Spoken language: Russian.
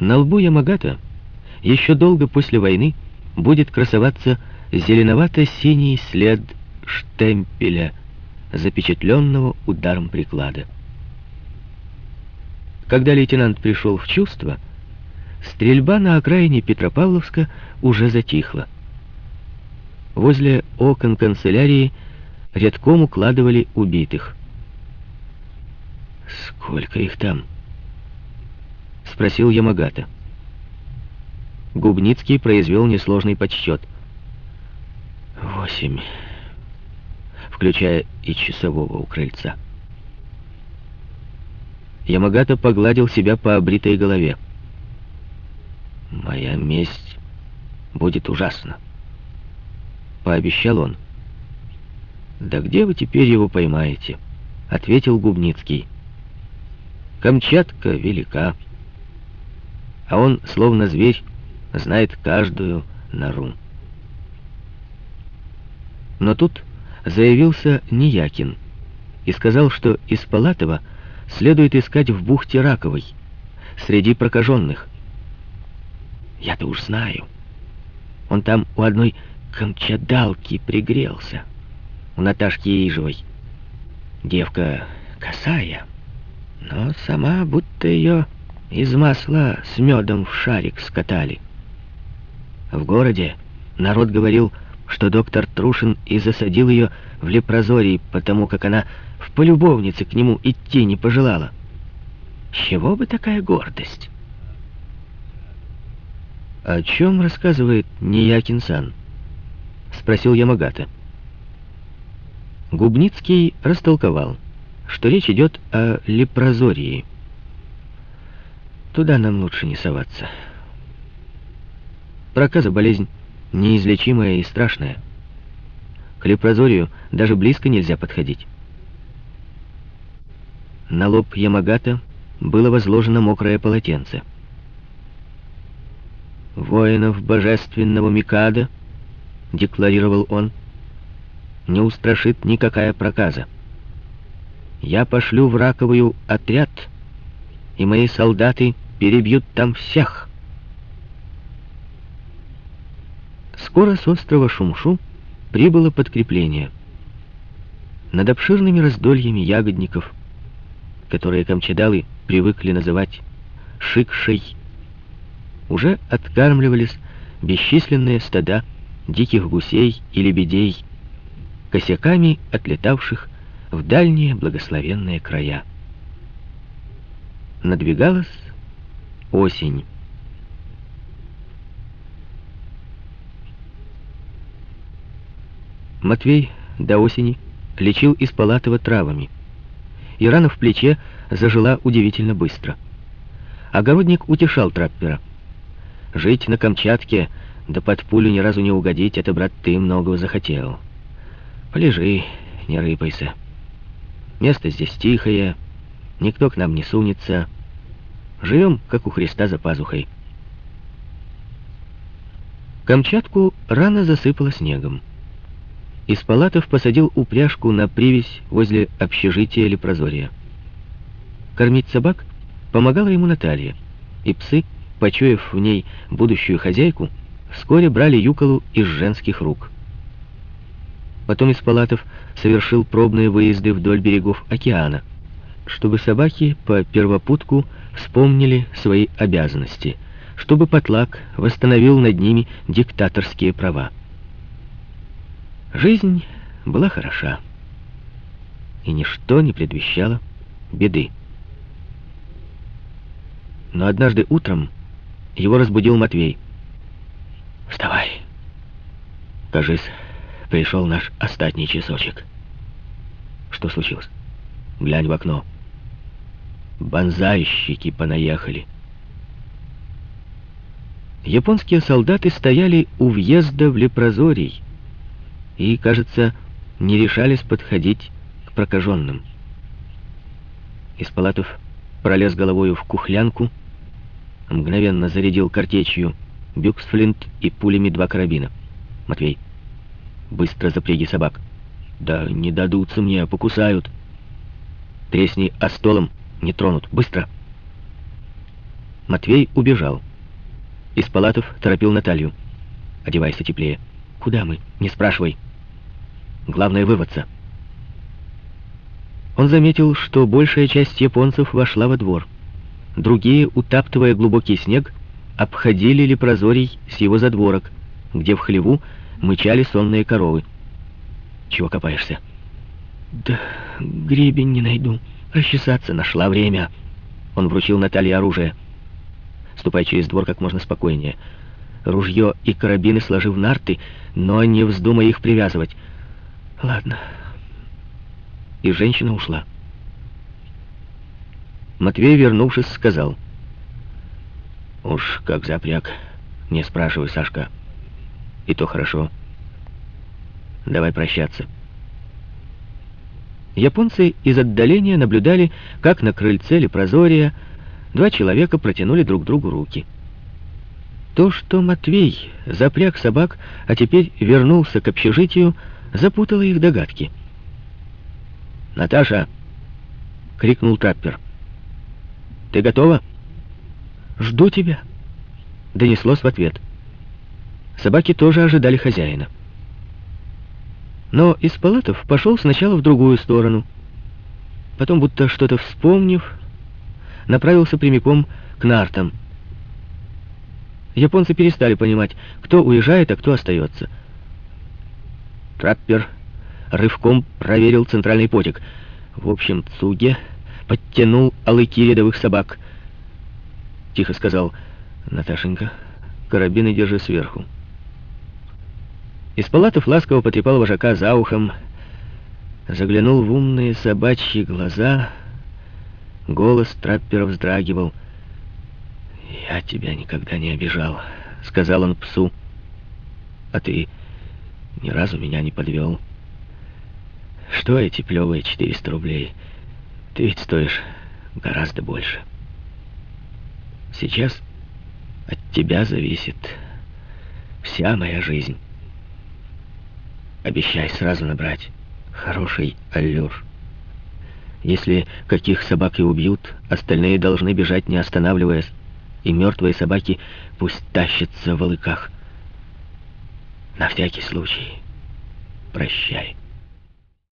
На лбу Ямагата еще долго после войны будет красоваться зеленовато-синий след штемпеля, запечатленного ударом приклада. Когда лейтенант пришел в чувство, стрельба на окраине Петропавловска уже затихла. Возле окон канцелярии редком укладывали убитых. «Сколько их там?» — спросил Ямагата. Губницкий произвел несложный подсчет. «Восемь, включая и часового у крыльца». Ямагата погладил себя по обритой голове. «Моя месть будет ужасна», — пообещал он. «Да где вы теперь его поймаете?» — ответил Губницкий. «Камчатка велика, а он, словно зверь, знает каждую нору». Но тут заявился Ниякин и сказал, что из Палатова следует искать в бухте Раковой, среди прокаженных. Я-то уж знаю. Он там у одной камчадалки пригрелся у Наташки Ижевой. Девка косая, но сама будто ее из масла с медом в шарик скатали. В городе народ говорил, что доктор Трушин и засадил ее в лепрозорий, потому как она в полюбовнице к нему идти не пожелала. чего бы такая гордость? «О чем рассказывает Ниякин-сан?» — спросил Ямагата. Губницкий растолковал, что речь идет о лепрозории. Туда нам лучше не соваться. Проказа — болезнь неизлечимая и страшная. К лепрозорию даже близко нельзя подходить. На лоб Ямагата было возложено мокрое полотенце. «Воинов божественного Микада», — декларировал он, — не устрашит никакая проказа. Я пошлю в Раковую отряд, и мои солдаты перебьют там всех. Скоро с острова Шумшу прибыло подкрепление. Над обширными раздольями ягодников, которые камчадалы привыкли называть шикшей, уже откармливались бесчисленные стада диких гусей и лебедей, косяками отлетавших в дальние благословенные края. Надвигалась осень. Матвей до осени лечил из Палатова травами, и рана в плече зажила удивительно быстро. Огородник утешал траппера. «Жить на Камчатке, да под пулю ни разу не угодить, это, брат, ты многого захотел». Полежи, не рыпайся. Место здесь тихое, никто к нам не сунется. Живем, как у Христа за пазухой. Камчатку рано засыпало снегом. Из палатов посадил упряжку на привязь возле общежития Лепрозория. Кормить собак помогала ему Наталья, и псы, почуяв в ней будущую хозяйку, вскоре брали юколу из женских рук. Потом из палатов совершил пробные выезды вдоль берегов океана, чтобы собаки по первопутку вспомнили свои обязанности, чтобы Потлак восстановил над ними диктаторские права. Жизнь была хороша, и ничто не предвещало беды. Но однажды утром его разбудил Матвей. «Вставай!» «Кажись, Пришел наш остатний часочек. Что случилось? Глянь в окно. Бонзайщики понаехали. Японские солдаты стояли у въезда в Лепрозорий и, кажется, не решались подходить к прокаженным. Из палатов пролез головою в кухлянку, мгновенно зарядил картечью бюксфлинт и пулями два карабина. Матвей Быстро запряги собак. Да не дадутся мне, покусают. Тресни о столом, не тронут. Быстро. Матвей убежал. Из палатов торопил Наталью. «Одевайся теплее». «Куда мы? Не спрашивай. Главное, выводца». Он заметил, что большая часть японцев вошла во двор. Другие, утаптывая глубокий снег, обходили лепрозорий с его задворок, где в хлеву мычали сонные коровы. «Чего копаешься?» «Да гребень не найду. Расчесаться нашла время». Он вручил Наталье оружие. «Ступай через двор как можно спокойнее. Ружье и карабины сложи в нарты, но не вздумай их привязывать». «Ладно». И женщина ушла. Матвей, вернувшись, сказал. «Уж как запряг, не спрашивай, Сашка. И то хорошо. Давай прощаться». Японцы из отдаления наблюдали, как на крыльце Лепрозория два человека протянули друг другу руки. То, что Матвей запряг собак, а теперь вернулся к общежитию, запутало их догадки. «Наташа!» — крикнул траппер. «Ты готова?» «Жду тебя!» — донеслось в ответ. Собаки тоже ожидали хозяина но из палатов пошел сначала в другую сторону. Потом, будто что-то вспомнив, направился прямиком к нартам. Японцы перестали понимать, кто уезжает, а кто остается. Траппер рывком проверил центральный потик. В общем, Цуге подтянул алыки рядовых собак. Тихо сказал, «Наташенька, карабины держи сверху». Из палатов ласково потрепал вожака за ухом, заглянул в умные собачьи глаза, голос траппера вздрагивал. «Я тебя никогда не обижал», — сказал он псу. «А ты ни разу меня не подвел. Что эти плевые 400 рублей? Ты ведь стоишь гораздо больше. Сейчас от тебя зависит вся моя жизнь». Обещай сразу набрать хороший аллюр. Если каких собак и убьют, остальные должны бежать, не останавливаясь, и мертвые собаки пусть тащатся в лыках. На всякий случай прощай.